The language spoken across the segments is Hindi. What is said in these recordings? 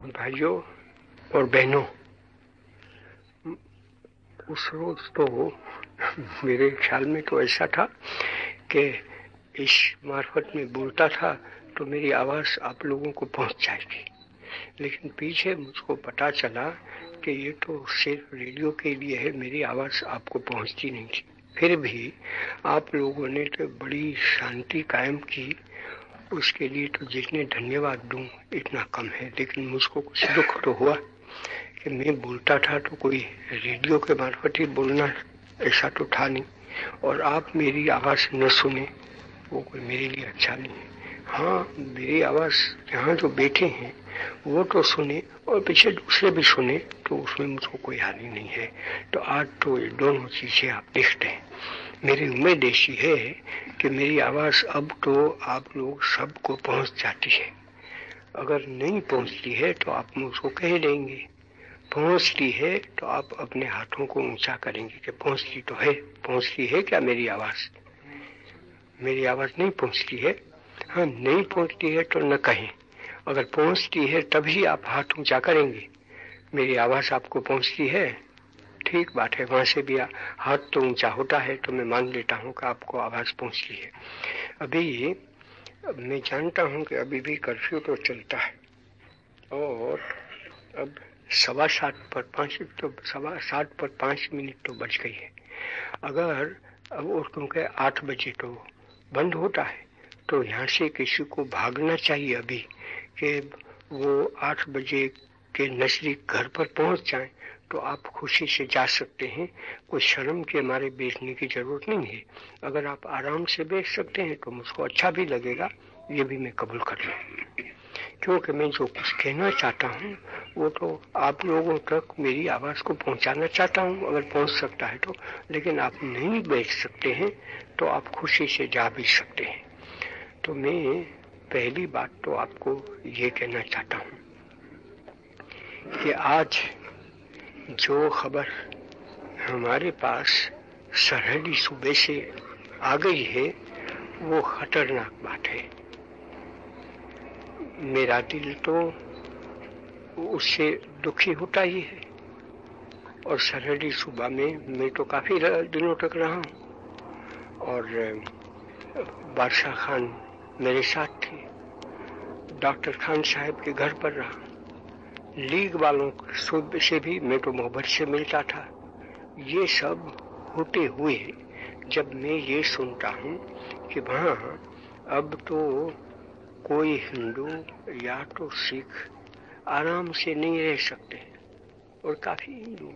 भाइयों और बहनों, उस रोज तो मेरे ख्याल में तो ऐसा था कि इस मार्फत में बोलता था तो मेरी आवाज़ आप लोगों को पहुँच जाएगी। लेकिन पीछे मुझको पता चला कि ये तो सिर्फ़ रेडियो के लिए है, मेरी आवाज़ आपको पहुँचती नहीं थी। फिर भी आप लोगों ने तो बड़ी शांति कायम की उसके लिए तो जितने धन्यवाद दूँ इतना कम है, लेकिन मुझको कुछ दुख तो हुआ कि मैं बोलता था तो कोई रेडियो के मार्फत ही बोलना ऐसा तो था नहीं। और आप मेरी आवाज़ न सुने, वो कोई मेरे लिए अच्छा नहीं है। हाँ मेरी आवाज़ यहाँ जो बैठे हैं, वो तो सुने और पीछे दूसरे भी सुने तो उसमें मुझको कोई हानि नहीं है। तो आज तो ये दोनों चीज़ें आप देखते हैं। मेरी उम्मीद ऐसी है कि मेरी आवाज़ अब तो आप लोग सबको पहुँच जाती है। अगर नहीं पहुँचती है तो आप मुझको कह देंगे। पहुँचती है तो आप अपने हाथों को ऊँचा करेंगे कि पहुँचती तो है। पहुँचती है क्या मेरी आवाज़? मेरी आवाज़ नहीं पहुँचती है? हाँ नहीं पहुँचती है तो न कहें। अगर पहुँचती है तभी आप हाथ ऊँचा करेंगे। मेरी आवाज़ आपको पहुँचती है? ठीक बात है, वहाँ से भी हाथ तो ऊँचा होता है तो मैं मान लेता हूँ कि आपको आवाज़ पहुँचती है। अभी मैं जानता हूँ कि अभी भी कर्फ्यू तो चलता है, और अब सवा सात पर पाँच तो सवा सात पर पाँच मिनट तो बच गई है। अगर अब और क्योंकि आठ बजे तो बंद होता है तो यहाँ से किसी को भागना चाहिए अभी कि वो आठ बजे के नज़दीक घर पर पहुँच जाए तो आप खुशी से जा सकते हैं। कोई शर्म के हमारे बेचने की ज़रूरत नहीं है। अगर आप आराम से बेच सकते हैं तो मुझको अच्छा भी लगेगा। ये भी मैं कबूल कर लूँ। क्योंकि मैं जो कुछ कहना चाहता हूँ, वो तो आप लोगों तक मेरी आवाज़ को पहुंचाना चाहता हूँ। अगर पहुँच सकता है तो। लेकिन आप नहीं बेच सकते हैं तो आप खुशी से जा भी सकते हैं। तो मैं पहली बात तो आपको ये कहना चाहता हूँ कि आज जो खबर हमारे पास सरहदी सूबे से आ गई है, वो खतरनाक बात है। मेरा दिल तो उससे दुखी होता ही है। और सरहदी सूबा में मैं तो काफ़ी दिनों तक रहा हूँ। और, बादशाह खान मेरे साथ थे। डॉक्टर खान साहब के घर पर रहा। लीग वालों से भी मैं तो मोहब्बत से मिलता था। ये सब होते हुए जब मैं ये सुनता हूँ कि वहाँ अब तो कोई हिंदू या तो सिख आराम से नहीं रह सकते और काफ़ी हिंदू,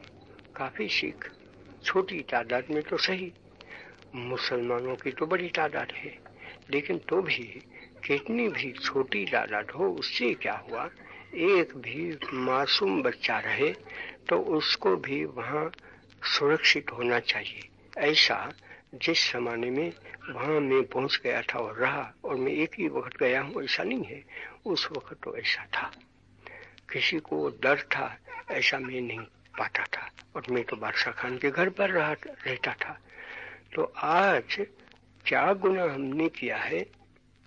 काफ़ी सिख, छोटी तादाद में तो सही। मुसलमानों की तो बड़ी तादाद है, लेकिन तो भी कितनी भी छोटी तादाद हो, उससे क्या हुआ एक भी मासूम बच्चा रहे तो उसको भी वहाँ सुरक्षित होना चाहिए। ऐसा जिस जमाने में वहाँ मैं पहुँच गया था और रहा, और मैं एक ही वक्त गया हूँ, ऐसा नहीं है। उस वक्त तो ऐसा था। किसी को डर था, ऐसा मैं नहीं पाता था। और मैं तो बादशाह खान के घर पर रहा, रहता था। तो आज क्या गुना हमने किया है?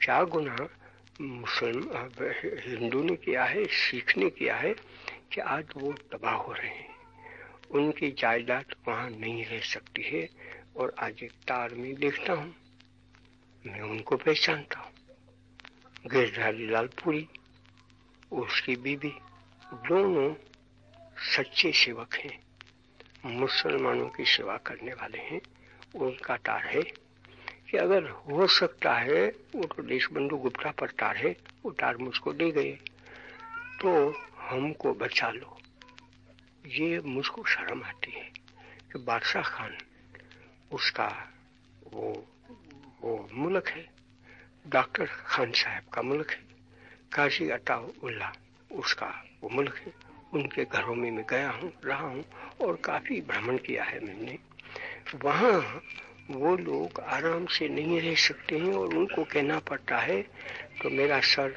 क्या गुना मुसलमान हिंदू ने किया है, सिख ने किया है कि आज वो तबाह हो रहे हैं। उनकी जायदाद वहाँ नहीं रह सकती है और आज एक तार में देखता हूँ, मैं उनको पहचानता हूँ। गिरधारी लालपुरी, उसकी बीबी दोनों सच्चे सेवक हैं, मुसलमानों की सेवा करने वाले हैं। उनका तार है कि अगर हो सकता है, वो तो देश बंधु गुप्ता पर है, वो तार मुझको दे गए। तो हमको बचा लो। ये मुझको शर्म आती है कि बादशाह खान उसका वो वो मुल्क है। डॉक्टर खान साहब का मुल्क है। काजी अताउल्ला उसका वो मुल्क है। उनके घरों में मैं गया हूँ, रहा हूँ और काफ़ी भ्रमण किया है मैंने। वहाँ वो लोग आराम से नहीं रह सकते हैं और उनको कहना पड़ता है तो मेरा सर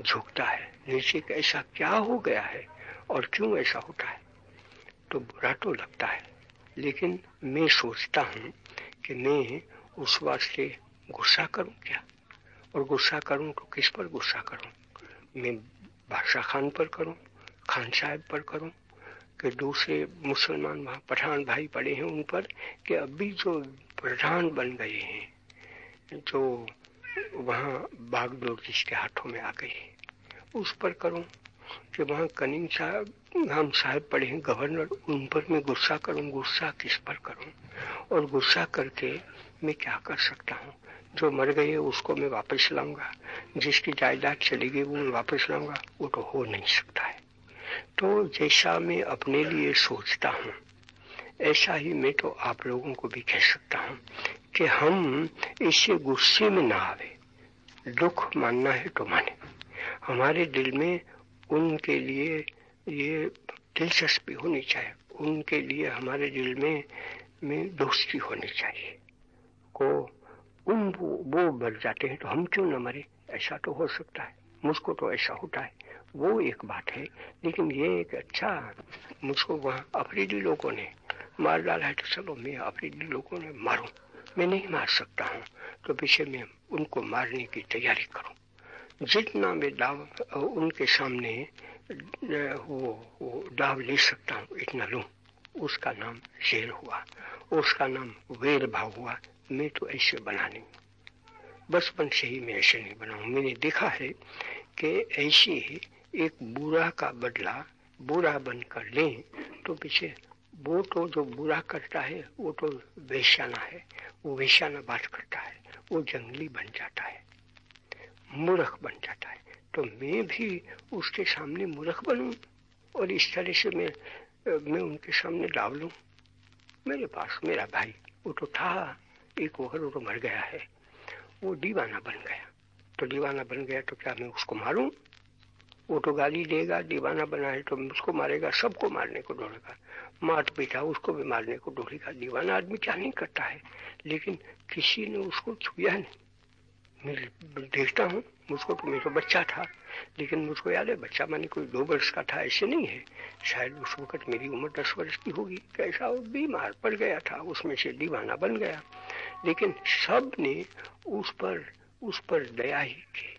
झुकता है। नीचे ऐसा क्या हो गया है और क्यों ऐसा होता है? तो बुरा तो लगता है, लेकिन मैं सोचता हूँ कि मैं उस वास्ते गुस्सा करूँ क्या? और गुस्सा करूँ तो किस पर गुस्सा करूँ? मैं बादशाह खान पर करूँ? खान साहब पर करूँ? कि दूसरे मुसलमान वहाँ पठान भाई पड़े हैं उन पर, कि अभी जो प्रधान बन गए हैं, जो वहाँ बागडोर जिसके हाथों में आ गई है। उस पर करूँ कि वहाँ कनिंग साहब हम साहब पढ़े हैं, गवर्नर, उन पर मैं गुस्सा करूँ, गुस्सा किस पर करूँ? और गुस्सा करके मैं क्या कर सकता हूँ? जो मर गए उसको मैं वापस लाऊँगा। जिसकी जायदाद चली गई, वो मैं वापस लाऊँगा। वो तो हो नहीं सकता है। तो जैसा मैं अपने लिए सोचता हूँ ऐसा ही मैं तो आप लोगों को भी कह सकता हूँ कि हम इससे गुस्से में ना आवे। दुख मानना है तो माने। हमारे दिल में उनके लिए ये दिलचस्पी होनी चाहिए। उनके लिए हमारे दिल में में दोस्ती होनी चाहिए। को उन वो, वो मर जाते हैं तो हम क्यों न मरे? ऐसा तो हो सकता है। मुझको तो ऐसा होता है। वो एक बात है लेकिन ये एक अच्छा मुझको वहाँ अफरीदी लोगों ने मार डाला है तो चलो मैं अपने लोगों ने मारू। मैं नहीं मार सकता हूँ तो पीछे मैं उनको मारने की तैयारी करूँ। जितना मैं दाव उनके सामने वो, वो दाव ले सकता हूँ इतना लू। उसका नाम शेर हुआ उसका नाम वेर भाव हुआ। मैं तो ऐसे बना नहीं बचपन से ही मैं ऐसे नहीं बनाऊ। मैंने देखा है कि ऐसे ही एक बुरा का बदला बुरा बनकर लें तो पीछे वो तो जो बुरा करता है, वो तो वेश्याना है। वो वेश्याना बात करता है, वो जंगली बन जाता है, मूर्ख बन जाता है। तो मैं भी उसके सामने मूर्ख बनूं और इस तरह से मैं मैं उनके सामने डाल लू मेरे पास, मेरा भाई, वो तो था, एक वक्त वो तो मर गया है। वो दीवाना बन गया। तो दीवाना बन गया तो क्या मैं उसको मारूं? वो तो गाली देगा, दीवाना बना है तो उसको मारेगा, सबको मारने को दौड़ेगा मार पीटा उसको भी मारने को दौड़ेगा दीवाना आदमी क्या नहीं करता है, लेकिन किसी ने उसको छुया नहीं। मैं देखता हूँ, मुझको तो मेरा बच्चा था, लेकिन मुझको याद है, बच्चा माने कोई दो वर्ष का था, ऐसे नहीं है। शायद उस वक्त मेरी उम्र दस वर्ष की होगी। कैसा वो बीमार पड़ गया था, उसमें से दीवाना बन गया। लेकिन सबने उस पर उस पर दया ही की।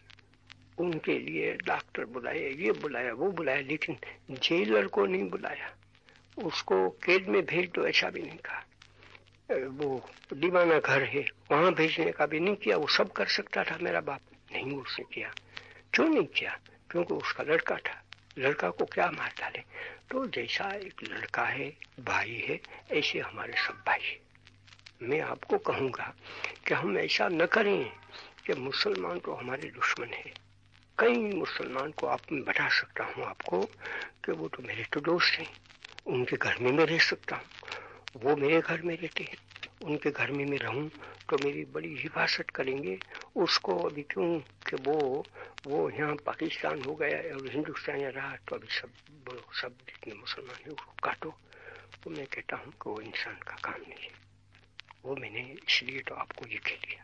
उनके लिए डॉक्टर बुलाए, ये बुलाया, वो बुलाया, लेकिन जेलर को नहीं बुलाया। उसको कैद में भेज दो, ऐसा भी नहीं कहा। वो दीवाना घर है, वहाँ भेजने का भी नहीं किया, वो सब कर सकता था, मेरा बाप नहीं उसने किया। क्यों नहीं किया? क्योंकि उसका लड़का था। लड़का को क्या मार डाले? तो जैसा एक लड़का है, भाई है, ऐसे हमारे सब भाई मैं आपको कहूँगा कि हम ऐसा न करें कि मुसलमान तो हमारे दुश्मन है। कई मुसलमान को आप में बता सकता हूँ आपको कि वो तो मेरे तो दोस्त हैं। उनके घर में मैं रह सकता हूँ। वो मेरे घर में रहते हैं। उनके घर में मैं रहूँ तो मेरी बड़ी हिफाजत करेंगे। उसको अभी क्यों कि वो वो यहाँ पाकिस्तान हो गया और हिंदुस्तान यहाँ रहा तो अभी सब सब जितने मुसलमान हैं उसको काटो। तो मैं कहता हूँ कि वो इंसान का काम नहीं है। वो मैंने इसलिए तो आपको ये कह दिया।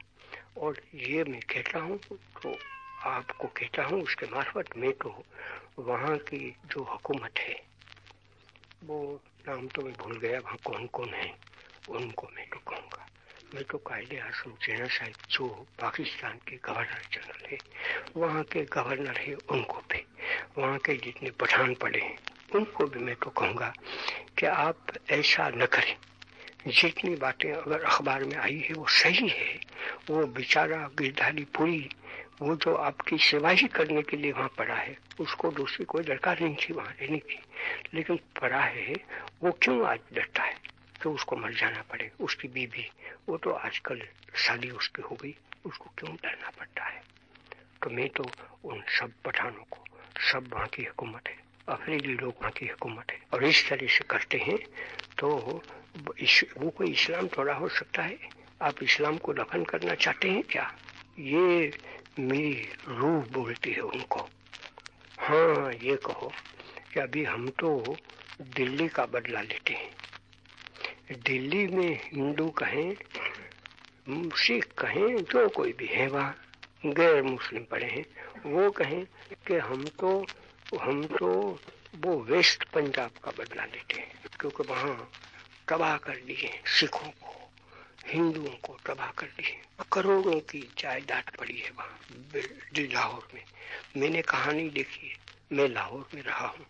और ये मैं कहता हूँ तो आपको कहता हूँ, उसके मार्फत मैं तो वहाँ की जो हुकूमत है, वो नाम तो मैं भूल गया, वहाँ कौन कौन है, उनको मैं तो कहूँगा। मैं तो कायदे आसम जेना साहब, जो पाकिस्तान के गवर्नर जनरल है, वहाँ के गवर्नर है, उनको भी, वहाँ के जितने पठान पड़े हैं, उनको भी मैं तो कहूँगा कि आप ऐसा न करें। जितनी बातें अगर अखबार में आई है, वो सही है, वो बेचारा गिरधारी पूरी वो जो आपकी सेवा ही करने के लिए वहाँ पड़ा है उसको दूसरी कोई दरकार नहीं थी वहाँ रहने की। लेकिन पड़ा है वो क्यों आज डरता है? कि उसको मर जाना पड़े उसकी बीबी वो तो आजकल शादी उसकी हो गई उसको क्यों डरना पड़ता है? तो मैं तो उन सब पठानों को सब वहाँ की हुकूमत है अफरीदी लोग वहाँ की हुकूमत है। और इस तरह से करते हैं तो इस, वो कोई इस्लाम थोड़ा हो सकता है? आप इस्लाम को दफन करना चाहते हैं क्या? ये मेरी रूह बोलती है उनको। हाँ ये कहो कि अभी हम तो दिल्ली का बदला लेते हैं। दिल्ली में हिंदू कहें, सिख कहें, जो कोई भी है वहाँ, गैर मुस्लिम पड़े हैं, वो कहें कि हम तो हम तो वो वेस्ट पंजाब का बदला लेते हैं, क्योंकि वहाँ तबाह कर दिए सिखों को। हिंदुओं को तबाह कर दिए करोड़ों की जायदाद पड़ी है वहाँ लाहौर में। मैंने कहानी देखी है। मैं लाहौर में रहा हूँ।